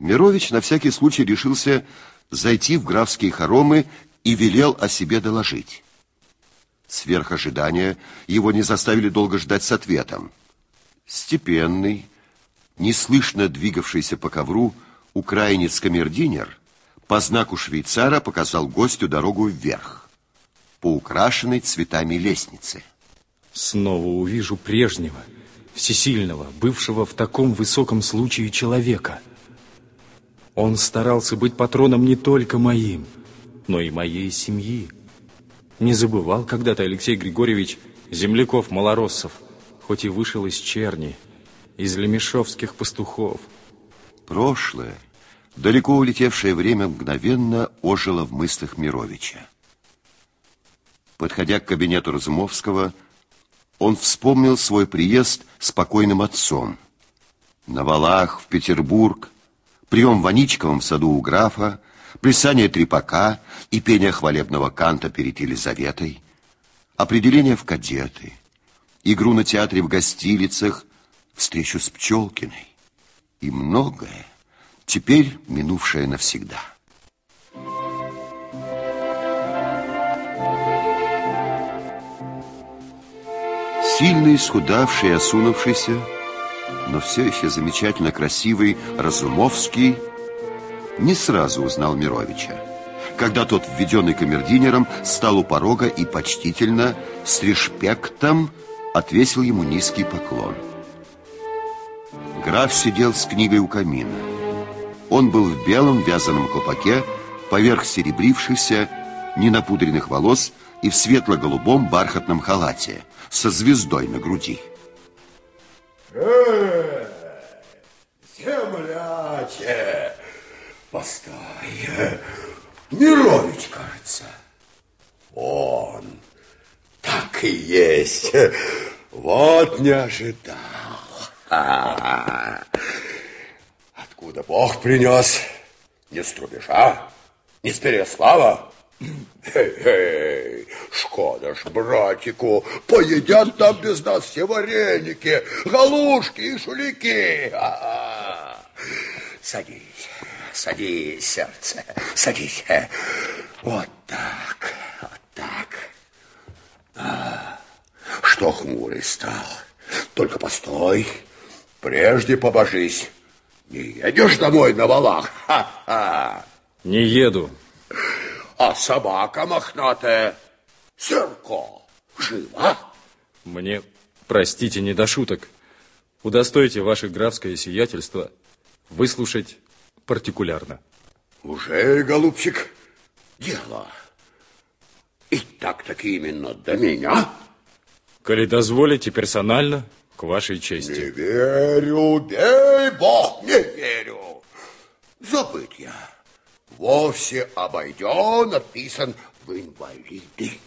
Мирович на всякий случай решился зайти в графские хоромы и велел о себе доложить. Сверх ожидания его не заставили долго ждать с ответом. Степенный, неслышно двигавшийся по ковру, украинец-камердинер по знаку швейцара показал гостю дорогу вверх, по украшенной цветами лестнице. Снова увижу прежнего, всесильного, бывшего в таком высоком случае человека. Он старался быть патроном не только моим, но и моей семьи. Не забывал когда-то Алексей Григорьевич земляков-малороссов, хоть и вышел из черни, из лемешовских пастухов. Прошлое, далеко улетевшее время мгновенно ожило в мыслях Мировича. Подходя к кабинету Разумовского, он вспомнил свой приезд с покойным отцом. На валах в Петербург, прием в Аничковом саду у графа, плясание трепака и пение хвалебного канта перед Елизаветой, определение в кадеты, игру на театре в гостилицах, встречу с Пчелкиной и многое, теперь минувшее навсегда. Сильный, схудавший, осунувшийся, но все еще замечательно красивый Разумовский не сразу узнал Мировича. Когда тот, введенный камердинером, стал у порога и почтительно, с респектом, отвесил ему низкий поклон. Граф сидел с книгой у камина. Он был в белом вязаном колпаке, поверх серебрившихся, ненапудренных волос и в светло-голубом бархатном халате – со звездой на груди. Э, земляче, постой, Мирович, кажется. Он, так и есть, вот не ожидал. Откуда Бог принес? Не с Трубежа, не с Переслава, Эй, шкода ж, братику, поедят там без нас все вареники, галушки и шулики. А -а. Садись, садись, сердце, садись. Вот так, вот так. А, что хмурый стал? Только постой, прежде побожись. Не едешь домой на валах? Ха -ха. Не еду а собака мохнатая, Серко, жива? Мне, простите, не до шуток. Удостойте ваше графское сиятельство выслушать партикулярно. Уже, голубчик, дело. И так-таки именно до меня? Коли дозволите, персонально, к вашей чести. Не верю, бей бог, не верю. Забыть я вовсе обойден, написан в инвалиды.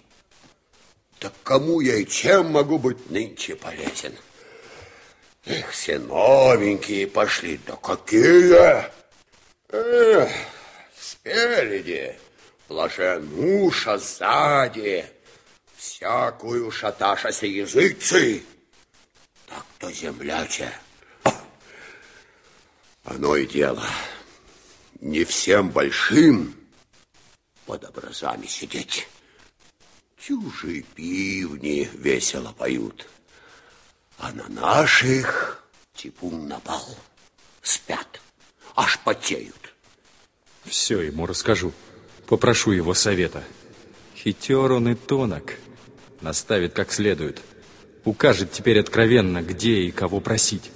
Так кому я и чем могу быть нынче полезен? Эх, все новенькие пошли, да какие! Эх, спереди блажен муж, а сзади всякую шаташася языцы. Так-то земляче. Оно и дело не всем большим под образами сидеть. Чужие пивни весело поют, а на наших типун напал. Спят, аж потеют. Все ему расскажу. Попрошу его совета. Хитер он и тонок. Наставит как следует. Укажет теперь откровенно, где и кого просить.